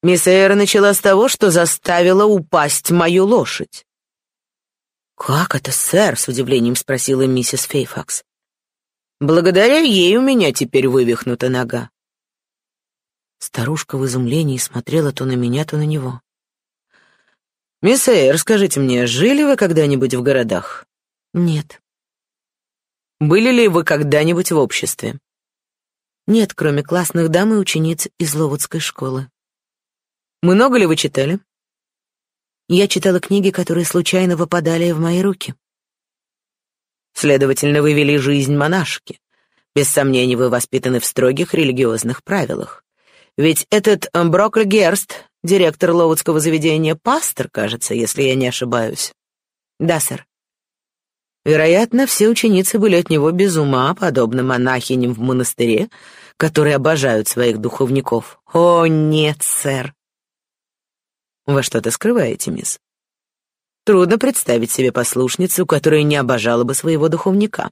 Мисс Эйр начала с того, что заставила упасть мою лошадь. «Как это, сэр?» — с удивлением спросила миссис Фейфакс. «Благодаря ей у меня теперь вывихнута нога». Старушка в изумлении смотрела то на меня, то на него. «Мисс Эйр, скажите мне, жили вы когда-нибудь в городах?» «Нет». «Были ли вы когда-нибудь в обществе?» «Нет, кроме классных дам и учениц из Ловудской школы». «Много ли вы читали?» Я читала книги, которые случайно выпадали в мои руки. Следовательно, вы вели жизнь монашки. Без сомнений, вы воспитаны в строгих религиозных правилах. Ведь этот Брокль Герст, директор Ловудского заведения, пастор, кажется, если я не ошибаюсь. Да, сэр. Вероятно, все ученицы были от него без ума, подобно монахиням в монастыре, которые обожают своих духовников. О, нет, сэр. Вы что-то скрываете, мисс. Трудно представить себе послушницу, которая не обожала бы своего духовника.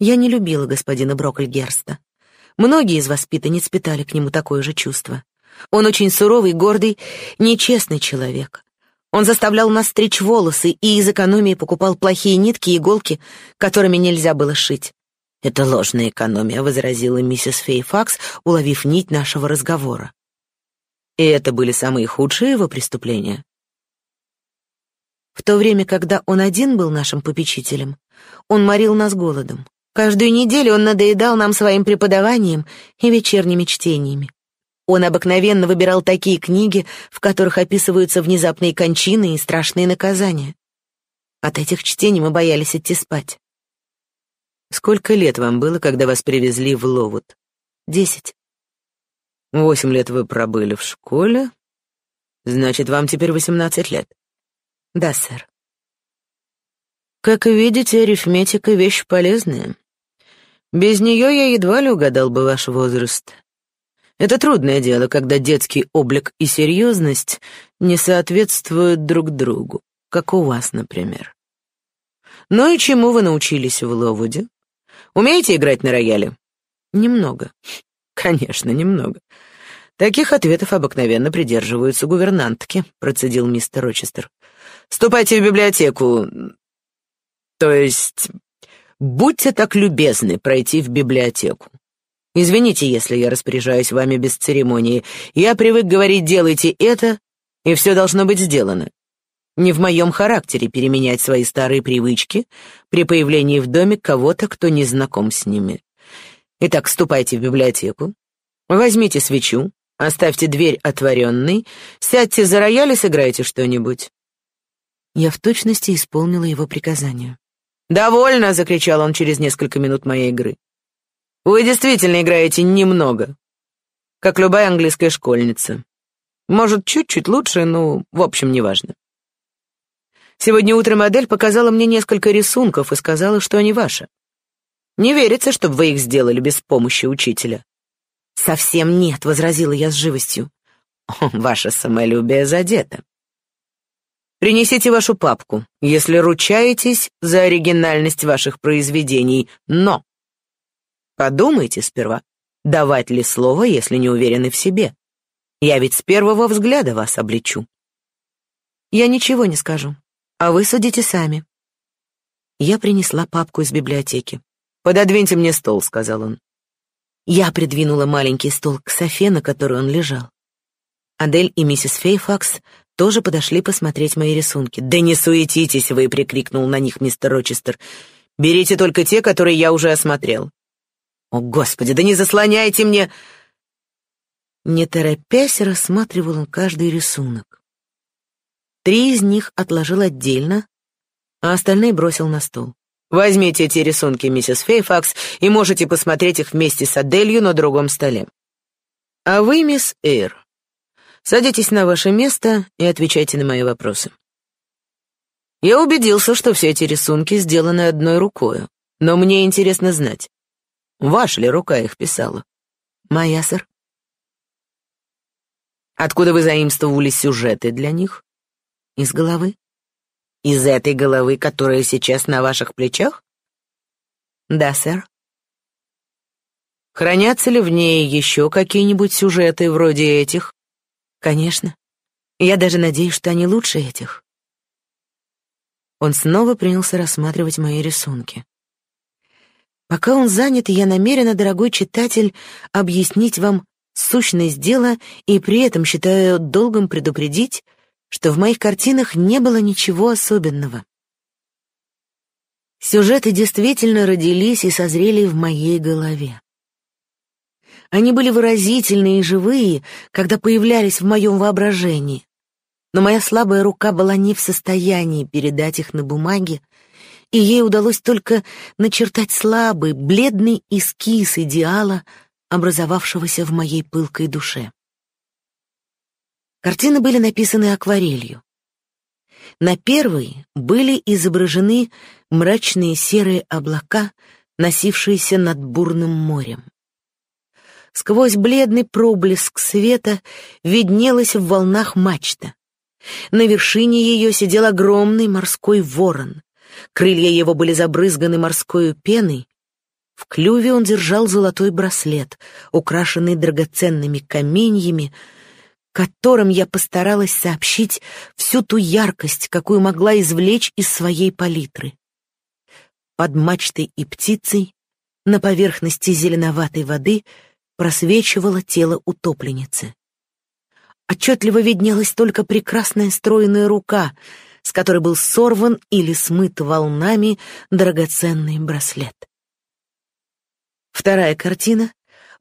Я не любила господина Брокльгерста. Многие из воспитанниц питали к нему такое же чувство. Он очень суровый, гордый, нечестный человек. Он заставлял нас стричь волосы и из экономии покупал плохие нитки и иголки, которыми нельзя было шить. «Это ложная экономия», — возразила миссис Фейфакс, уловив нить нашего разговора. И это были самые худшие его преступления. В то время, когда он один был нашим попечителем, он морил нас голодом. Каждую неделю он надоедал нам своим преподаванием и вечерними чтениями. Он обыкновенно выбирал такие книги, в которых описываются внезапные кончины и страшные наказания. От этих чтений мы боялись идти спать. Сколько лет вам было, когда вас привезли в Ловут? Десять. Восемь лет вы пробыли в школе. Значит, вам теперь восемнадцать лет. Да, сэр. Как видите, арифметика — вещь полезная. Без нее я едва ли угадал бы ваш возраст. Это трудное дело, когда детский облик и серьезность не соответствуют друг другу, как у вас, например. Ну и чему вы научились в Ловуде? Умеете играть на рояле? Немного. Конечно, немного. Таких ответов обыкновенно придерживаются гувернантки, процедил мистер Рочестер. Ступайте в библиотеку. То есть, будьте так любезны пройти в библиотеку. Извините, если я распоряжаюсь вами без церемонии. Я привык говорить «делайте это», и все должно быть сделано. Не в моем характере переменять свои старые привычки при появлении в доме кого-то, кто не знаком с ними. Итак, ступайте в библиотеку, возьмите свечу, оставьте дверь отворенной, сядьте за рояль и сыграйте что-нибудь. Я в точности исполнила его приказание. «Довольно!» — закричал он через несколько минут моей игры. «Вы действительно играете немного, как любая английская школьница. Может, чуть-чуть лучше, но, в общем, неважно. Сегодня утром модель показала мне несколько рисунков и сказала, что они ваши. Не верится, чтобы вы их сделали без помощи учителя. Совсем нет, возразила я с живостью. Ваше самолюбие задето. Принесите вашу папку, если ручаетесь за оригинальность ваших произведений, но подумайте сперва, давать ли слово, если не уверены в себе. Я ведь с первого взгляда вас обличу. Я ничего не скажу, а вы судите сами. Я принесла папку из библиотеки. «Пододвиньте мне стол», — сказал он. Я придвинула маленький стол к софе, на которой он лежал. Адель и миссис Фейфакс тоже подошли посмотреть мои рисунки. «Да не суетитесь вы!» — прикрикнул на них мистер Рочестер. «Берите только те, которые я уже осмотрел». «О, Господи, да не заслоняйте мне!» Не торопясь, рассматривал он каждый рисунок. Три из них отложил отдельно, а остальные бросил на стол. Возьмите эти рисунки, миссис Фейфакс, и можете посмотреть их вместе с Аделью на другом столе. А вы, мисс Эйр, садитесь на ваше место и отвечайте на мои вопросы. Я убедился, что все эти рисунки сделаны одной рукой, но мне интересно знать, ваша ли рука их писала? Моя, сэр. Откуда вы заимствовали сюжеты для них? Из головы. Из этой головы, которая сейчас на ваших плечах? Да, сэр. Хранятся ли в ней еще какие-нибудь сюжеты вроде этих? Конечно. Я даже надеюсь, что они лучше этих. Он снова принялся рассматривать мои рисунки. Пока он занят, я намерена, дорогой читатель, объяснить вам сущность дела и при этом считаю долгом предупредить, что в моих картинах не было ничего особенного. Сюжеты действительно родились и созрели в моей голове. Они были выразительные и живые, когда появлялись в моем воображении. Но моя слабая рука была не в состоянии передать их на бумаге, и ей удалось только начертать слабый, бледный эскиз идеала, образовавшегося в моей пылкой душе. Картины были написаны акварелью. На первой были изображены мрачные серые облака, носившиеся над бурным морем. Сквозь бледный проблеск света виднелась в волнах мачта. На вершине ее сидел огромный морской ворон. Крылья его были забрызганы морской пеной. В клюве он держал золотой браслет, украшенный драгоценными каменьями, которым я постаралась сообщить всю ту яркость, какую могла извлечь из своей палитры. Под мачтой и птицей, на поверхности зеленоватой воды, просвечивало тело утопленницы. Отчетливо виднелась только прекрасная стройная рука, с которой был сорван или смыт волнами драгоценный браслет. Вторая картина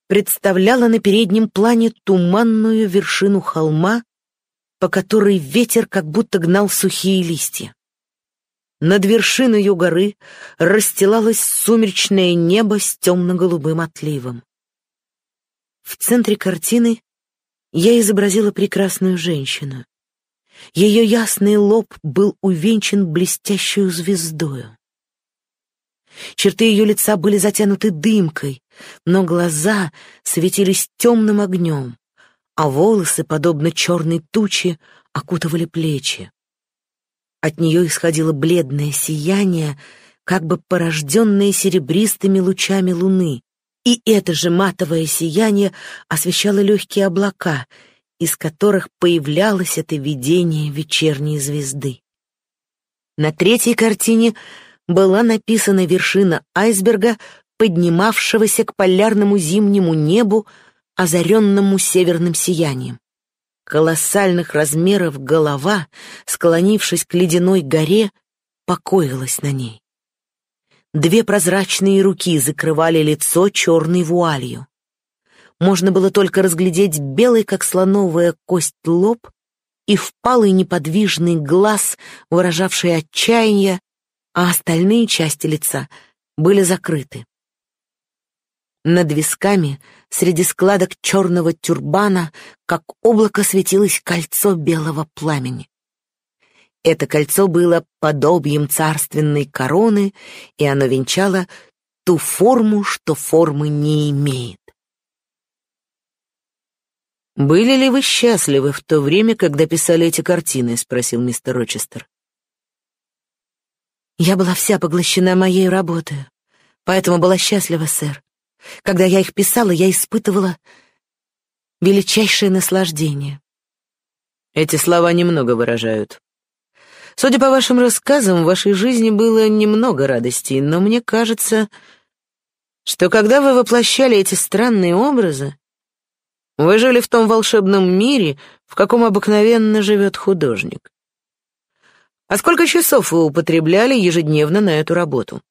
представляла на переднем плане туманную вершину холма, по которой ветер как будто гнал сухие листья. Над вершиной горы расстилалось сумеречное небо с темно-голубым отливом. В центре картины я изобразила прекрасную женщину. Ее ясный лоб был увенчан блестящую звездою. Черты ее лица были затянуты дымкой, но глаза светились темным огнем, а волосы, подобно черной туче, окутывали плечи. От нее исходило бледное сияние, как бы порожденное серебристыми лучами луны, и это же матовое сияние освещало легкие облака, из которых появлялось это видение вечерней звезды. На третьей картине была написана вершина айсберга, поднимавшегося к полярному зимнему небу, озаренному северным сиянием. Колоссальных размеров голова, склонившись к ледяной горе, покоилась на ней. Две прозрачные руки закрывали лицо черной вуалью. Можно было только разглядеть белый, как слоновая кость, лоб и впалый неподвижный глаз, выражавший отчаяние, а остальные части лица были закрыты. Над висками, среди складок черного тюрбана, как облако светилось кольцо белого пламени. Это кольцо было подобием царственной короны, и оно венчало ту форму, что формы не имеет. «Были ли вы счастливы в то время, когда писали эти картины?» — спросил мистер Рочестер. Я была вся поглощена моей работой, поэтому была счастлива, сэр. Когда я их писала, я испытывала величайшее наслаждение. Эти слова немного выражают. Судя по вашим рассказам, в вашей жизни было немного радостей, но мне кажется, что когда вы воплощали эти странные образы, вы жили в том волшебном мире, в каком обыкновенно живет художник. А сколько часов вы употребляли ежедневно на эту работу?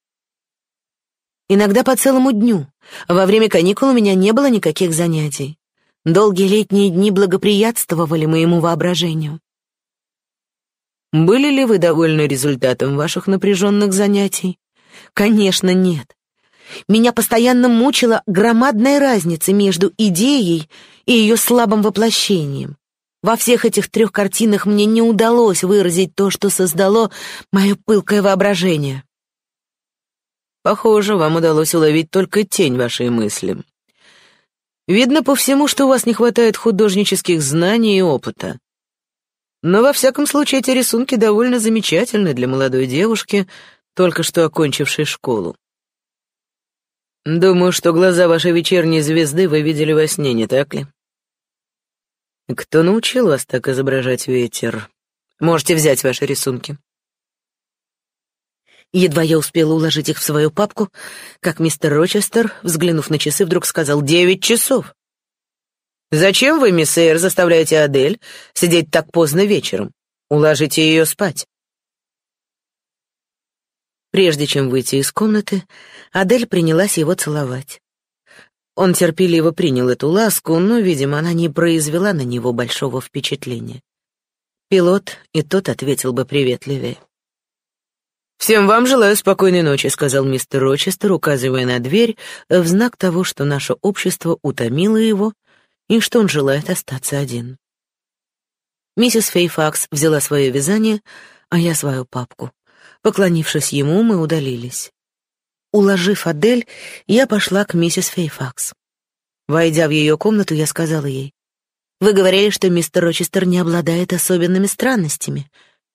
Иногда по целому дню. Во время каникул у меня не было никаких занятий. Долгие летние дни благоприятствовали моему воображению. Были ли вы довольны результатом ваших напряженных занятий? Конечно, нет. Меня постоянно мучила громадная разница между идеей и ее слабым воплощением. Во всех этих трех картинах мне не удалось выразить то, что создало мое пылкое воображение. Похоже, вам удалось уловить только тень вашей мысли. Видно по всему, что у вас не хватает художнических знаний и опыта. Но во всяком случае эти рисунки довольно замечательны для молодой девушки, только что окончившей школу. Думаю, что глаза вашей вечерней звезды вы видели во сне, не так ли? Кто научил вас так изображать ветер? Можете взять ваши рисунки. Едва я успела уложить их в свою папку, как мистер Рочестер, взглянув на часы, вдруг сказал «девять часов». «Зачем вы, мисс Эйр, заставляете Адель сидеть так поздно вечером? Уложите ее спать». Прежде чем выйти из комнаты, Адель принялась его целовать. Он терпеливо принял эту ласку, но, видимо, она не произвела на него большого впечатления. Пилот и тот ответил бы приветливее. «Всем вам желаю спокойной ночи», — сказал мистер Рочестер, указывая на дверь, в знак того, что наше общество утомило его и что он желает остаться один. Миссис Фейфакс взяла свое вязание, а я свою папку. Поклонившись ему, мы удалились. Уложив Адель, я пошла к миссис Фейфакс. Войдя в ее комнату, я сказала ей, «Вы говорили, что мистер Рочестер не обладает особенными странностями.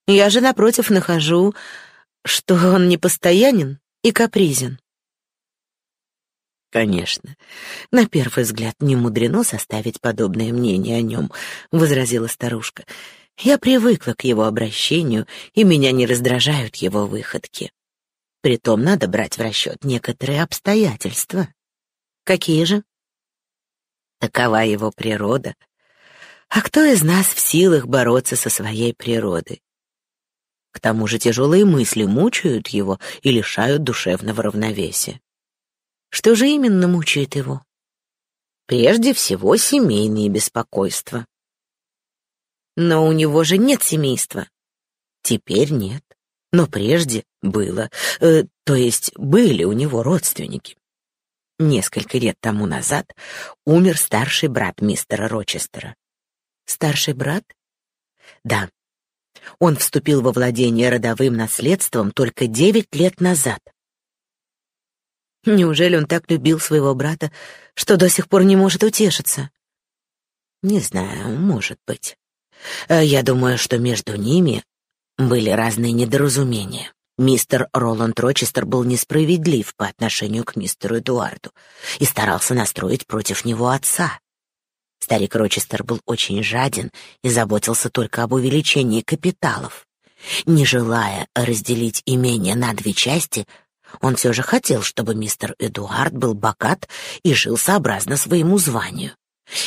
Я же, напротив, нахожу что он непостоянен и капризен. «Конечно. На первый взгляд не мудрено составить подобное мнение о нем», — возразила старушка. «Я привыкла к его обращению, и меня не раздражают его выходки. Притом надо брать в расчет некоторые обстоятельства». «Какие же?» «Такова его природа. А кто из нас в силах бороться со своей природой? К тому же тяжелые мысли мучают его и лишают душевного равновесия. Что же именно мучает его? Прежде всего, семейные беспокойства. Но у него же нет семейства. Теперь нет. Но прежде было, э, то есть были у него родственники. Несколько лет тому назад умер старший брат мистера Рочестера. Старший брат? Да, он вступил во владение родовым наследством только девять лет назад. Неужели он так любил своего брата, что до сих пор не может утешиться? Не знаю, может быть. Э, я думаю, что между ними были разные недоразумения. Мистер Роланд Рочестер был несправедлив по отношению к мистеру Эдуарду и старался настроить против него отца. Старик Рочестер был очень жаден и заботился только об увеличении капиталов. Не желая разделить имение на две части, он все же хотел, чтобы мистер Эдуард был богат и жил сообразно своему званию.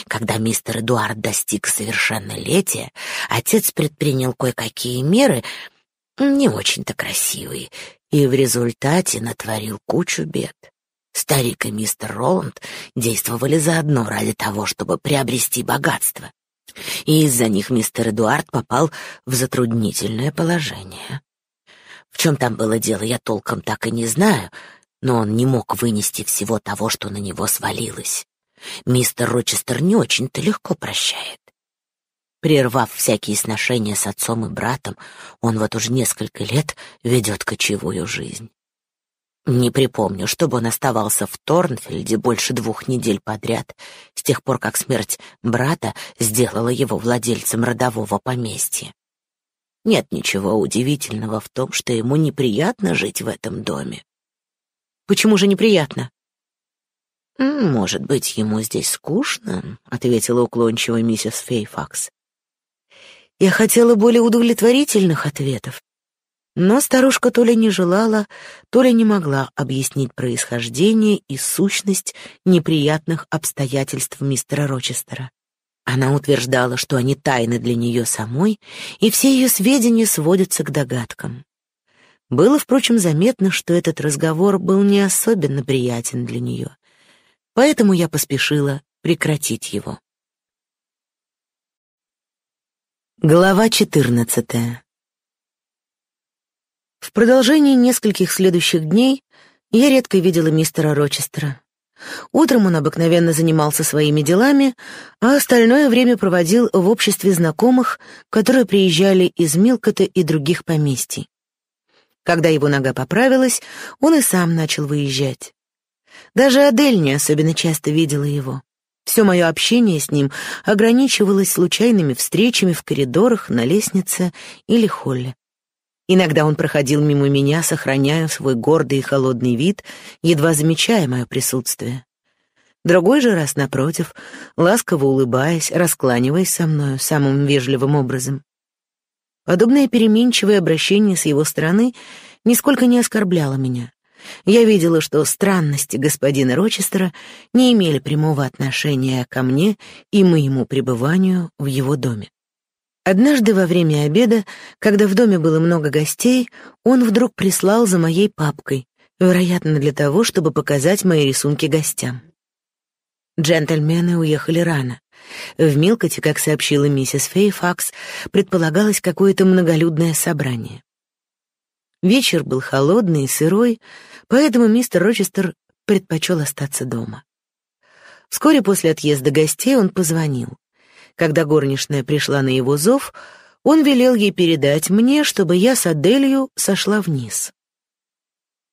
Когда мистер Эдуард достиг совершеннолетия, отец предпринял кое-какие меры, не очень-то красивые, и в результате натворил кучу бед. Старик и мистер Роланд действовали заодно ради того, чтобы приобрести богатство. И из-за них мистер Эдуард попал в затруднительное положение. В чем там было дело, я толком так и не знаю, но он не мог вынести всего того, что на него свалилось. Мистер Рочестер не очень-то легко прощает. Прервав всякие сношения с отцом и братом, он вот уже несколько лет ведет кочевую жизнь. Не припомню, чтобы он оставался в Торнфельде больше двух недель подряд, с тех пор, как смерть брата сделала его владельцем родового поместья. Нет ничего удивительного в том, что ему неприятно жить в этом доме. Почему же неприятно? «Может быть, ему здесь скучно», — ответила уклончиво миссис Фейфакс. Я хотела более удовлетворительных ответов, но старушка то ли не желала, то ли не могла объяснить происхождение и сущность неприятных обстоятельств мистера Рочестера. Она утверждала, что они тайны для нее самой, и все ее сведения сводятся к догадкам. Было, впрочем, заметно, что этот разговор был не особенно приятен для нее, поэтому я поспешила прекратить его. Глава четырнадцатая в продолжении нескольких следующих дней я редко видела мистера Рочестера. Утром он обыкновенно занимался своими делами, а остальное время проводил в обществе знакомых, которые приезжали из Милкота и других поместий. Когда его нога поправилась, он и сам начал выезжать. Даже Адель не особенно часто видела его. Все мое общение с ним ограничивалось случайными встречами в коридорах, на лестнице или холле. Иногда он проходил мимо меня, сохраняя свой гордый и холодный вид, едва замечая мое присутствие. Другой же раз, напротив, ласково улыбаясь, раскланиваясь со мною самым вежливым образом. Подобное переменчивое обращение с его стороны нисколько не оскорбляло меня. Я видела, что странности господина Рочестера не имели прямого отношения ко мне и моему пребыванию в его доме. Однажды во время обеда, когда в доме было много гостей, он вдруг прислал за моей папкой, вероятно, для того, чтобы показать мои рисунки гостям. Джентльмены уехали рано. В Милкоте, как сообщила миссис Фейфакс, предполагалось какое-то многолюдное собрание. Вечер был холодный и сырой, поэтому мистер Рочестер предпочел остаться дома. Вскоре после отъезда гостей он позвонил. Когда горничная пришла на его зов, он велел ей передать мне, чтобы я с Аделью сошла вниз.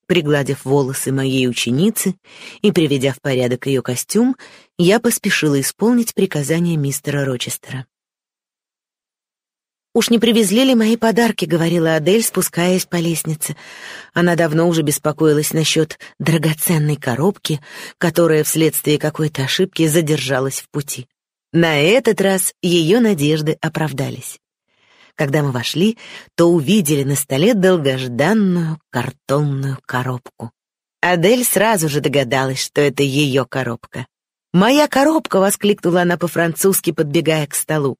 Пригладив волосы моей ученицы и приведя в порядок ее костюм, я поспешила исполнить приказание мистера Рочестера. «Уж не привезли ли мои подарки?» — говорила Адель, спускаясь по лестнице. Она давно уже беспокоилась насчет драгоценной коробки, которая вследствие какой-то ошибки задержалась в пути. На этот раз ее надежды оправдались. Когда мы вошли, то увидели на столе долгожданную картонную коробку. Адель сразу же догадалась, что это ее коробка. «Моя коробка!» — воскликнула она по-французски, подбегая к столу.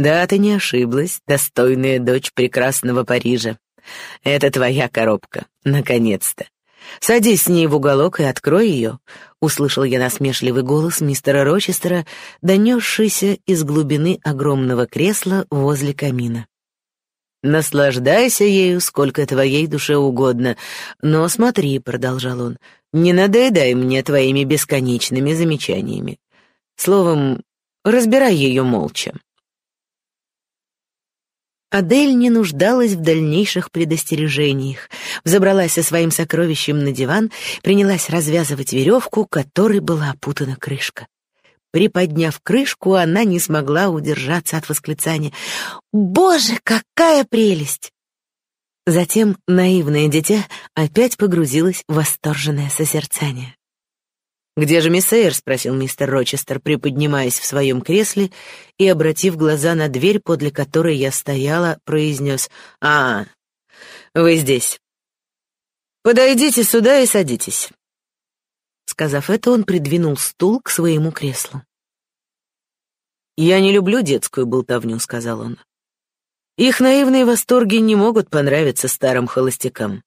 «Да, ты не ошиблась, достойная дочь прекрасного Парижа. Это твоя коробка, наконец-то. Садись с ней в уголок и открой ее», — услышал я насмешливый голос мистера Рочестера, донесшийся из глубины огромного кресла возле камина. «Наслаждайся ею, сколько твоей душе угодно, но смотри», — продолжал он, — «не надоедай мне твоими бесконечными замечаниями. Словом, разбирай ее молча». Адель не нуждалась в дальнейших предостережениях. Взобралась со своим сокровищем на диван, принялась развязывать веревку, которой была опутана крышка. Приподняв крышку, она не смогла удержаться от восклицания «Боже, какая прелесть!» Затем наивное дитя опять погрузилось в восторженное созерцание. «Где же мисс Эйр?» — спросил мистер Рочестер, приподнимаясь в своем кресле и, обратив глаза на дверь, подле которой я стояла, произнес «А, вы здесь. Подойдите сюда и садитесь». Сказав это, он придвинул стул к своему креслу. «Я не люблю детскую болтовню», — сказал он. «Их наивные восторги не могут понравиться старым холостякам.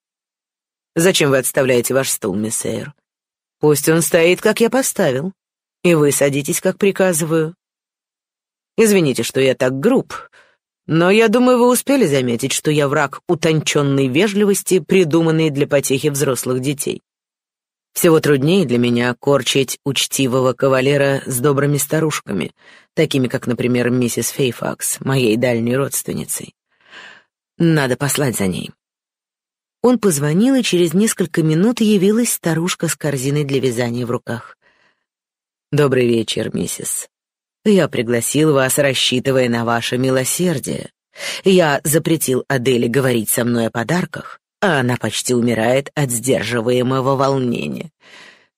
Зачем вы отставляете ваш стул, мисс Эйр? Пусть он стоит, как я поставил, и вы садитесь, как приказываю. Извините, что я так груб, но я думаю, вы успели заметить, что я враг утонченной вежливости, придуманной для потехи взрослых детей. Всего труднее для меня корчить учтивого кавалера с добрыми старушками, такими как, например, миссис Фейфакс, моей дальней родственницей. Надо послать за ней. Он позвонил, и через несколько минут явилась старушка с корзиной для вязания в руках. «Добрый вечер, миссис. Я пригласил вас, рассчитывая на ваше милосердие. Я запретил Аделе говорить со мной о подарках, а она почти умирает от сдерживаемого волнения.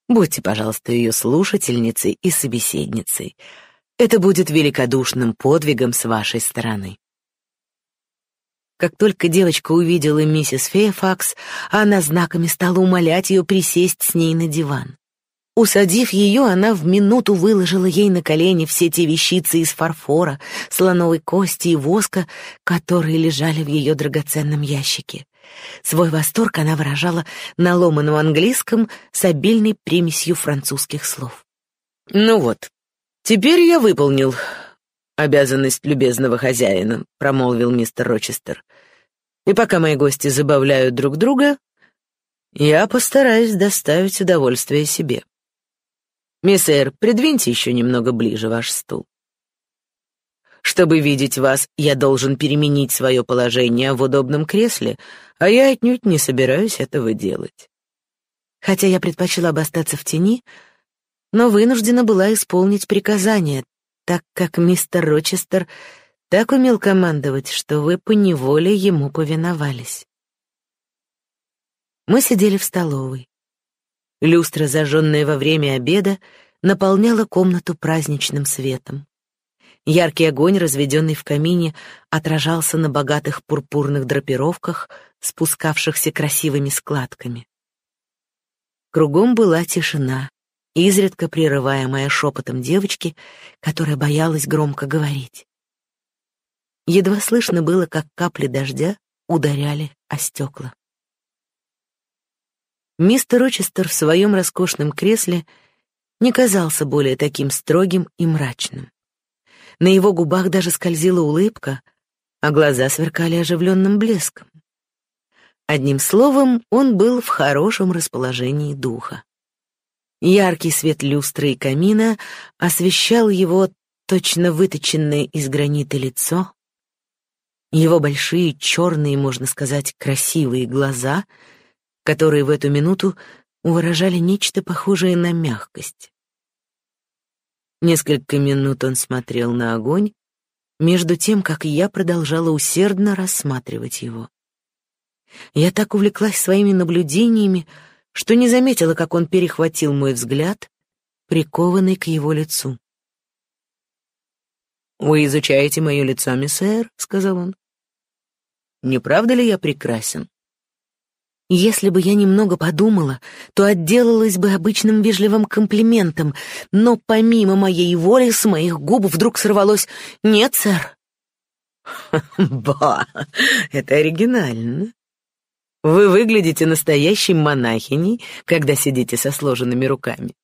Будьте, пожалуйста, ее слушательницей и собеседницей. Это будет великодушным подвигом с вашей стороны». Как только девочка увидела миссис Фейфакс, она знаками стала умолять ее присесть с ней на диван. Усадив ее, она в минуту выложила ей на колени все те вещицы из фарфора, слоновой кости и воска, которые лежали в ее драгоценном ящике. Свой восторг она выражала на ломаном английском с обильной примесью французских слов. «Ну вот, теперь я выполнил обязанность любезного хозяина», — промолвил мистер Рочестер. «И пока мои гости забавляют друг друга, я постараюсь доставить удовольствие себе. Мисс Эр, придвиньте еще немного ближе ваш стул. Чтобы видеть вас, я должен переменить свое положение в удобном кресле, а я отнюдь не собираюсь этого делать. Хотя я предпочла бы остаться в тени, но вынуждена была исполнить приказание, так как мистер Рочестер так умел командовать, что вы поневоле ему повиновались. Мы сидели в столовой. Люстра, зажженная во время обеда, наполняла комнату праздничным светом. Яркий огонь, разведенный в камине, отражался на богатых пурпурных драпировках, спускавшихся красивыми складками. Кругом была тишина, изредка прерываемая шепотом девочки, которая боялась громко говорить. Едва слышно было, как капли дождя ударяли о стекла. Мистер Рочестер в своем роскошном кресле не казался более таким строгим и мрачным. На его губах даже скользила улыбка, а глаза сверкали оживленным блеском. Одним словом, он был в хорошем расположении духа. Яркий свет люстры и камина освещал его точно выточенное из гранита лицо, его большие черные, можно сказать, красивые глаза — которые в эту минуту выражали нечто похожее на мягкость. Несколько минут он смотрел на огонь, между тем, как я продолжала усердно рассматривать его. Я так увлеклась своими наблюдениями, что не заметила, как он перехватил мой взгляд, прикованный к его лицу. «Вы изучаете мое лицо, миссэр?» — сказал он. «Не правда ли я прекрасен?» Если бы я немного подумала, то отделалась бы обычным вежливым комплиментом, но помимо моей воли с моих губ вдруг сорвалось «Нет, сэр». «Ба, это оригинально. Вы выглядите настоящей монахиней, когда сидите со сложенными руками.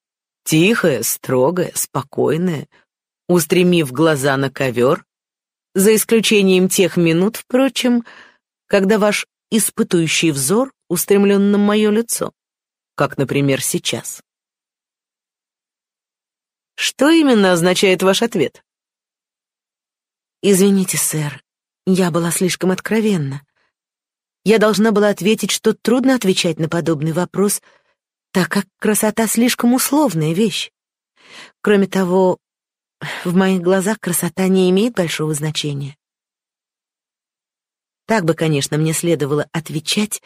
Тихая, строгая, спокойная, устремив глаза на ковер, за исключением тех минут, впрочем, когда ваш испытующий взор устремлен на мое лицо, как, например, сейчас. Что именно означает ваш ответ? Извините, сэр, я была слишком откровенна. Я должна была ответить, что трудно отвечать на подобный вопрос, так как красота слишком условная вещь. Кроме того, в моих глазах красота не имеет большого значения. Так бы, конечно, мне следовало отвечать,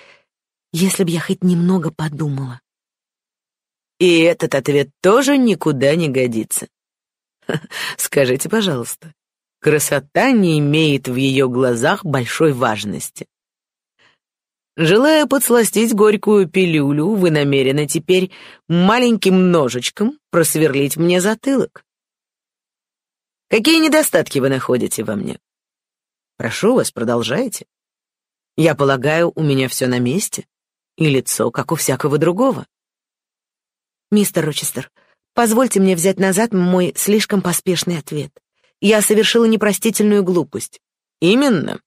если б я хоть немного подумала. И этот ответ тоже никуда не годится. Скажите, пожалуйста, красота не имеет в ее глазах большой важности. Желая подсластить горькую пилюлю, вы намерены теперь маленьким ножичком просверлить мне затылок. Какие недостатки вы находите во мне? Прошу вас, продолжайте. Я полагаю, у меня все на месте и лицо, как у всякого другого. Мистер Рочестер, позвольте мне взять назад мой слишком поспешный ответ. Я совершила непростительную глупость. Именно.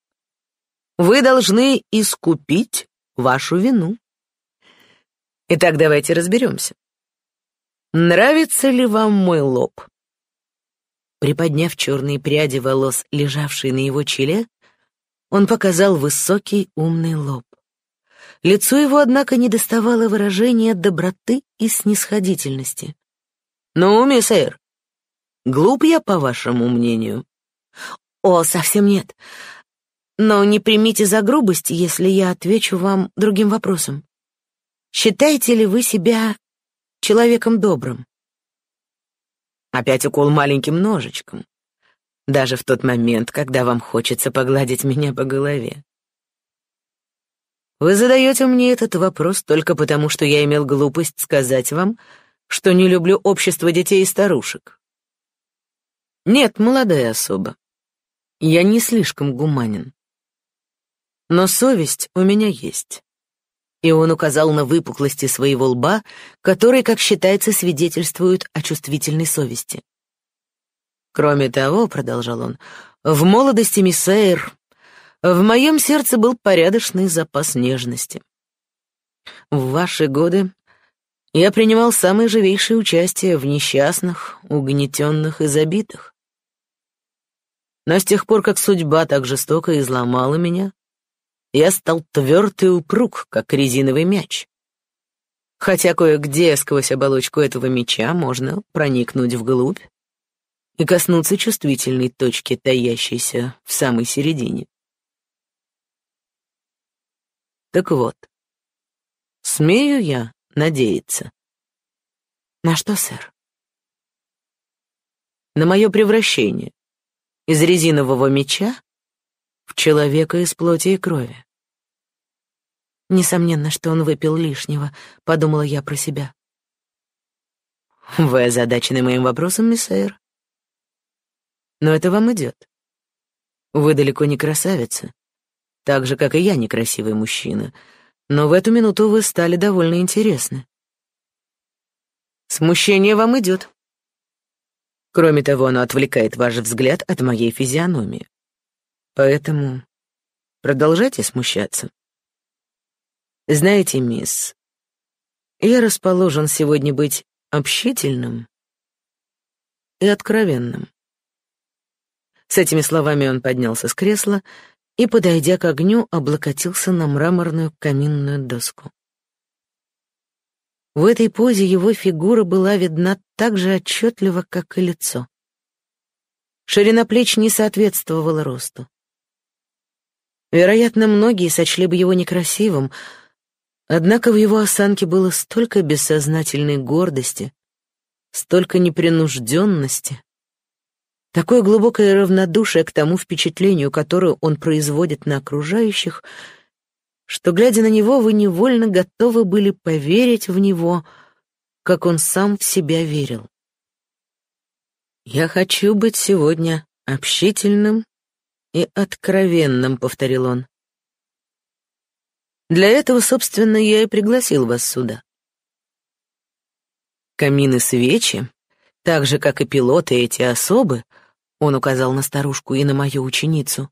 Вы должны искупить вашу вину. Итак, давайте разберемся. Нравится ли вам мой лоб? Приподняв черные пряди волос, лежавшие на его челе, он показал высокий умный лоб. Лицо его, однако, не доставало выражения доброты и снисходительности. «Ну, мисс Эйр, глуп я, по вашему мнению?» «О, совсем нет. Но не примите за грубость, если я отвечу вам другим вопросом. Считаете ли вы себя человеком добрым?» Опять укол маленьким ножичком. Даже в тот момент, когда вам хочется погладить меня по голове. Вы задаете мне этот вопрос только потому, что я имел глупость сказать вам, что не люблю общество детей и старушек. Нет, молодая особа. Я не слишком гуманен. Но совесть у меня есть. И он указал на выпуклости своего лба, которые, как считается, свидетельствуют о чувствительной совести. Кроме того, продолжал он, в молодости мисс Эйр в моем сердце был порядочный запас нежности. В ваши годы я принимал самое живейшее участие в несчастных, угнетенных и забитых. Но с тех пор, как судьба так жестоко изломала меня, я стал тверд и упруг, как резиновый мяч. Хотя кое-где сквозь оболочку этого мяча можно проникнуть вглубь и коснуться чувствительной точки, таящейся в самой середине. Так вот, смею я надеяться. На что, сэр? на мое превращение из резинового меча в человека из плоти и крови. Несомненно, что он выпил лишнего, подумала я про себя. Вы озадачены моим вопросом, мисс Эйр? Но это вам идет. Вы далеко не красавица, так же, как и я некрасивый мужчина, но в эту минуту вы стали довольно интересны. Смущение вам идет. Кроме того, оно отвлекает ваш взгляд от моей физиономии. Поэтому продолжайте смущаться. Знаете, мисс, я расположен сегодня быть общительным и откровенным. С этими словами он поднялся с кресла и, подойдя к огню, облокотился на мраморную каминную доску. В этой позе его фигура была видна так же отчетливо, как и лицо. Ширина плеч не соответствовала росту. Вероятно, многие сочли бы его некрасивым, однако в его осанке было столько бессознательной гордости, столько непринужденности, такое глубокое равнодушие к тому впечатлению, которое он производит на окружающих, что, глядя на него, вы невольно готовы были поверить в него, как он сам в себя верил. «Я хочу быть сегодня общительным и откровенным», — повторил он. «Для этого, собственно, я и пригласил вас сюда. Камины свечи, так же, как и пилоты эти особы, он указал на старушку и на мою ученицу,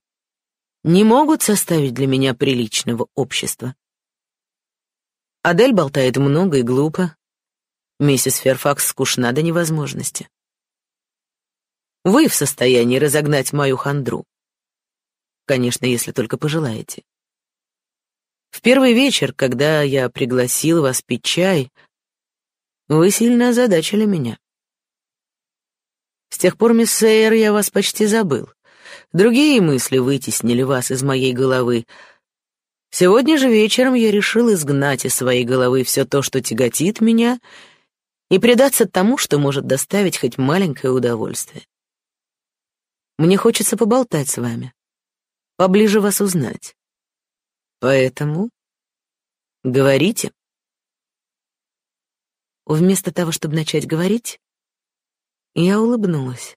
не могут составить для меня приличного общества. Адель болтает много и глупо. Миссис Ферфакс скучна до невозможности. Вы в состоянии разогнать мою хандру. Конечно, если только пожелаете. В первый вечер, когда я пригласил вас пить чай, вы сильно озадачили меня. С тех пор, мисс Сейер, я вас почти забыл. Другие мысли вытеснили вас из моей головы. Сегодня же вечером я решил изгнать из своей головы все то, что тяготит меня, и предаться тому, что может доставить хоть маленькое удовольствие. Мне хочется поболтать с вами, поближе вас узнать. Поэтому говорите. Вместо того, чтобы начать говорить, я улыбнулась.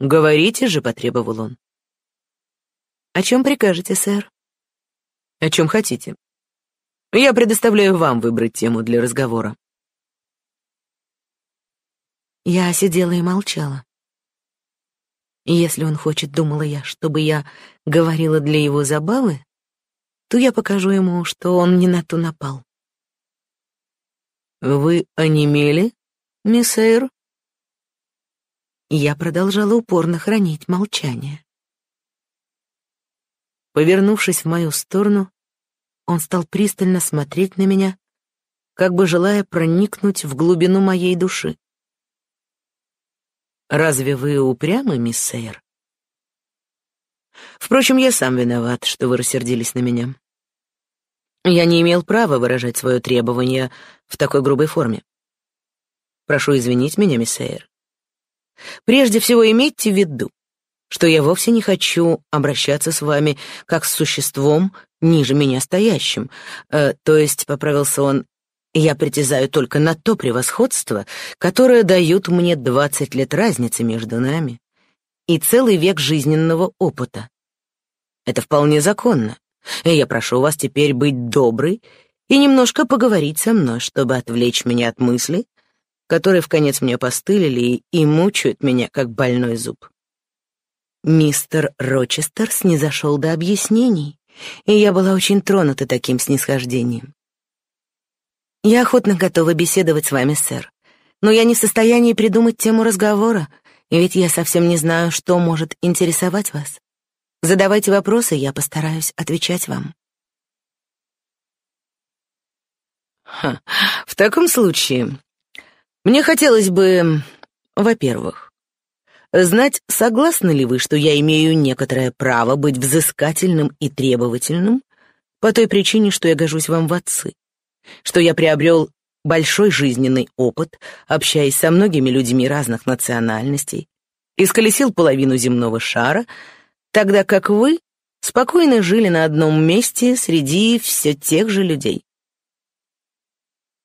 «Говорите же», — потребовал он. «О чем прикажете, сэр?» «О чем хотите. Я предоставляю вам выбрать тему для разговора». Я сидела и молчала. Если он хочет, думала я, чтобы я говорила для его забавы, то я покажу ему, что он не на ту напал. «Вы онемели, мисс Эйр?» Я продолжала упорно хранить молчание. Повернувшись в мою сторону, он стал пристально смотреть на меня, как бы желая проникнуть в глубину моей души. «Разве вы упрямы, мисс Сейер?» «Впрочем, я сам виноват, что вы рассердились на меня. Я не имел права выражать свое требование в такой грубой форме. Прошу извинить меня, мисс Сейер. Прежде всего имейте в виду, что я вовсе не хочу обращаться с вами как с существом ниже меня стоящим. Э, то есть, поправился он, я притязаю только на то превосходство, которое дают мне двадцать лет разницы между нами и целый век жизненного опыта. Это вполне законно, и я прошу вас теперь быть доброй и немножко поговорить со мной, чтобы отвлечь меня от мыслей, которые в конец мне постылили и мучают меня, как больной зуб. Мистер Рочестер снизошел до объяснений, и я была очень тронута таким снисхождением. «Я охотно готова беседовать с вами, сэр, но я не в состоянии придумать тему разговора, ведь я совсем не знаю, что может интересовать вас. Задавайте вопросы, я постараюсь отвечать вам». Ха, в таком случае мне хотелось бы, во-первых, знать, согласны ли вы, что я имею некоторое право быть взыскательным и требовательным по той причине, что я гожусь вам в отцы, что я приобрел большой жизненный опыт, общаясь со многими людьми разных национальностей, исколесил половину земного шара, тогда как вы спокойно жили на одном месте среди все тех же людей.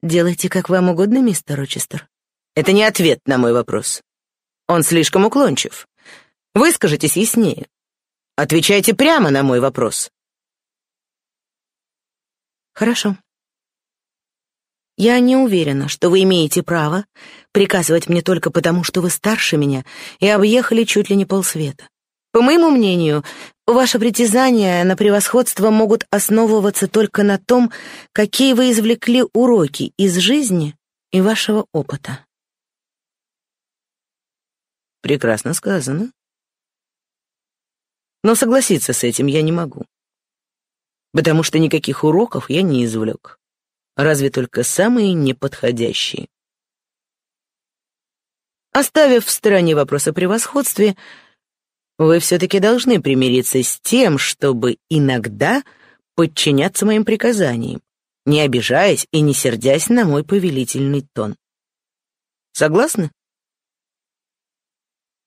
Делайте, как вам угодно, мистер Рочестер. Это не ответ на мой вопрос. Он слишком уклончив. Выскажитесь яснее. Отвечайте прямо на мой вопрос. Хорошо. Я не уверена, что вы имеете право приказывать мне только потому, что вы старше меня и объехали чуть ли не полсвета. По моему мнению, ваши притязания на превосходство могут основываться только на том, какие вы извлекли уроки из жизни и вашего опыта. Прекрасно сказано. Но согласиться с этим я не могу. Потому что никаких уроков я не извлек. Разве только самые неподходящие. Оставив в стороне вопрос о превосходстве, вы все-таки должны примириться с тем, чтобы иногда подчиняться моим приказаниям, не обижаясь и не сердясь на мой повелительный тон. Согласны?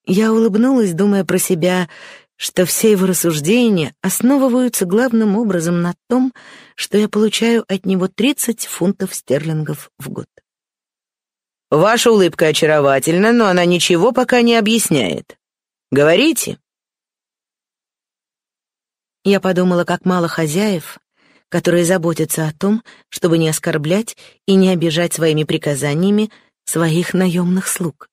Я улыбнулась, думая про себя, что все его рассуждения основываются главным образом на том, что я получаю от него 30 фунтов стерлингов в год. Ваша улыбка очаровательна, но она ничего пока не объясняет. Говорите. Я подумала, как мало хозяев, которые заботятся о том, чтобы не оскорблять и не обижать своими приказаниями своих наемных слуг.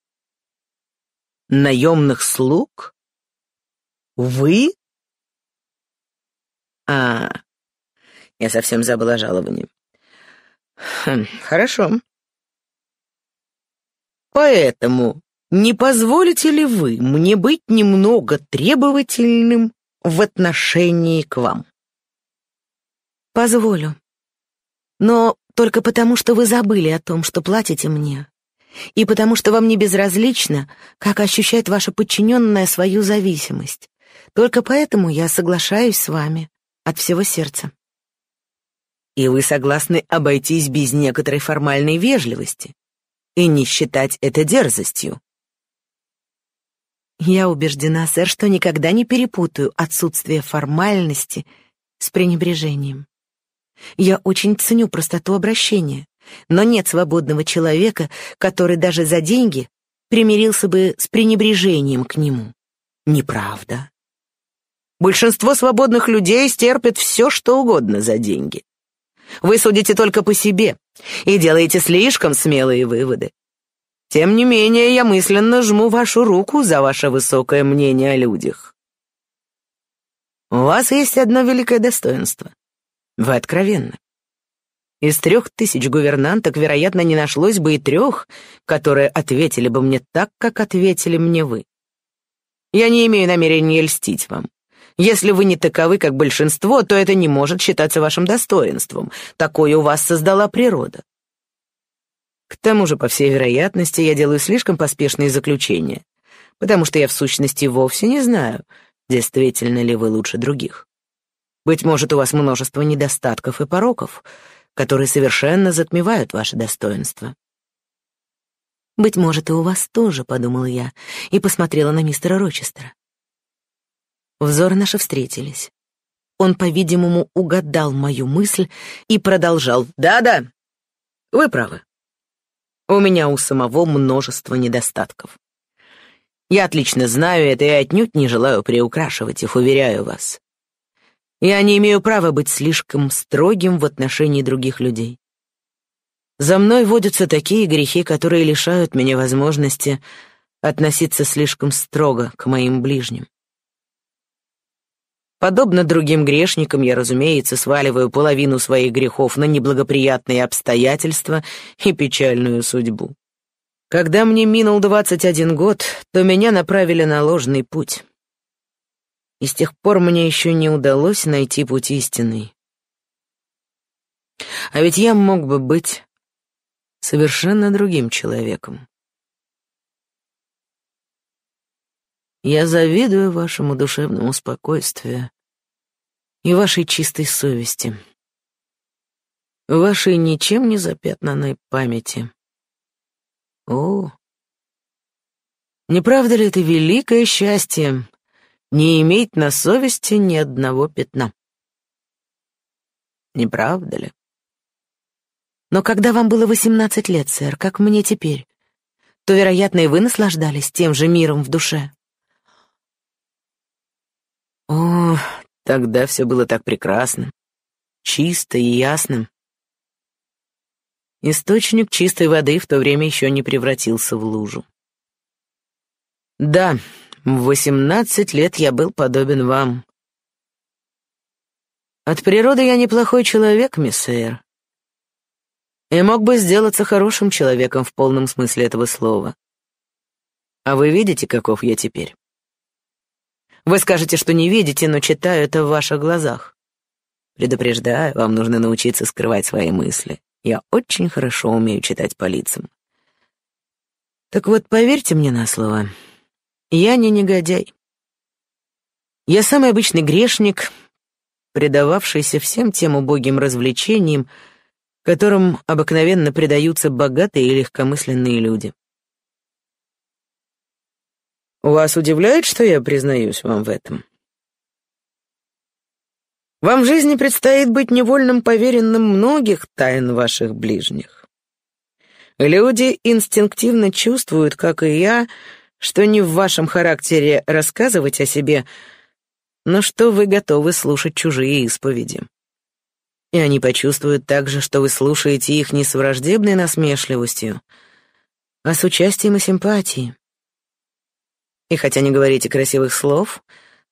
Наемных слуг? Вы? А, я совсем забыла жалование. Хм, хорошо. Поэтому не позволите ли вы мне быть немного требовательным в отношении к вам? Позволю. Но только потому, что вы забыли о том, что платите мне, и потому что вам не безразлично, как ощущает ваша подчиненная свою зависимость. Только поэтому я соглашаюсь с вами от всего сердца. И вы согласны обойтись без некоторой формальной вежливости и не считать это дерзостью? Я убеждена, сэр, что никогда не перепутаю отсутствие формальности с пренебрежением. Я очень ценю простоту обращения, но нет свободного человека, который даже за деньги примирился бы с пренебрежением к нему. Неправда. Большинство свободных людей стерпят все, что угодно за деньги. Вы судите только по себе и делаете слишком смелые выводы. Тем не менее, я мысленно жму вашу руку за ваше высокое мнение о людях. У вас есть одно великое достоинство. Вы откровенны. Из трех тысяч гувернанток, вероятно, не нашлось бы и трех, которые ответили бы мне так, как ответили мне вы. Я не имею намерения льстить вам. Если вы не таковы, как большинство, то это не может считаться вашим достоинством. Такое у вас создала природа. К тому же, по всей вероятности, я делаю слишком поспешные заключения, потому что я в сущности вовсе не знаю, действительно ли вы лучше других. Быть может, у вас множество недостатков и пороков, которые совершенно затмевают ваше достоинство. «Быть может, и у вас тоже», — подумала я, и посмотрела на мистера Рочестера. Взоры наши встретились. Он, по-видимому, угадал мою мысль и продолжал. «Да-да, вы правы. У меня у самого множество недостатков. Я отлично знаю это и отнюдь не желаю приукрашивать их, уверяю вас. Я не имею права быть слишком строгим в отношении других людей. За мной водятся такие грехи, которые лишают меня возможности относиться слишком строго к моим ближним. Подобно другим грешникам, я, разумеется, сваливаю половину своих грехов на неблагоприятные обстоятельства и печальную судьбу. Когда мне минул 21 год, то меня направили на ложный путь. И с тех пор мне еще не удалось найти путь истинный. А ведь я мог бы быть совершенно другим человеком. Я завидую вашему душевному спокойствию и вашей чистой совести. вашей ничем не запятнанной памяти. О, не правда ли это великое счастье — не иметь на совести ни одного пятна? Не правда ли? Но когда вам было восемнадцать лет, сэр, как мне теперь, то, вероятно, и вы наслаждались тем же миром в душе. О, тогда все было так прекрасно, чисто и ясно. Источник чистой воды в то время еще не превратился в лужу. Да, в восемнадцать лет я был подобен вам. От природы я неплохой человек, мисс Эйр и мог бы сделаться хорошим человеком в полном смысле этого слова. А вы видите, каков я теперь? Вы скажете, что не видите, но читаю это в ваших глазах. Предупреждаю, вам нужно научиться скрывать свои мысли. Я очень хорошо умею читать по лицам. Так вот, поверьте мне на слово, я не негодяй. Я самый обычный грешник, предававшийся всем тем убогим развлечениям, которым обыкновенно предаются богатые и легкомысленные люди. Вас удивляет, что я признаюсь вам в этом? Вам в жизни предстоит быть невольным поверенным многих тайн ваших ближних. Люди инстинктивно чувствуют, как и я, что не в вашем характере рассказывать о себе, но что вы готовы слушать чужие исповеди. И они почувствуют также, что вы слушаете их не с враждебной насмешливостью, а с участием и симпатией. И хотя не говорите красивых слов,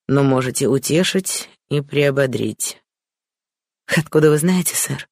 но можете утешить и приободрить. Откуда вы знаете, сэр?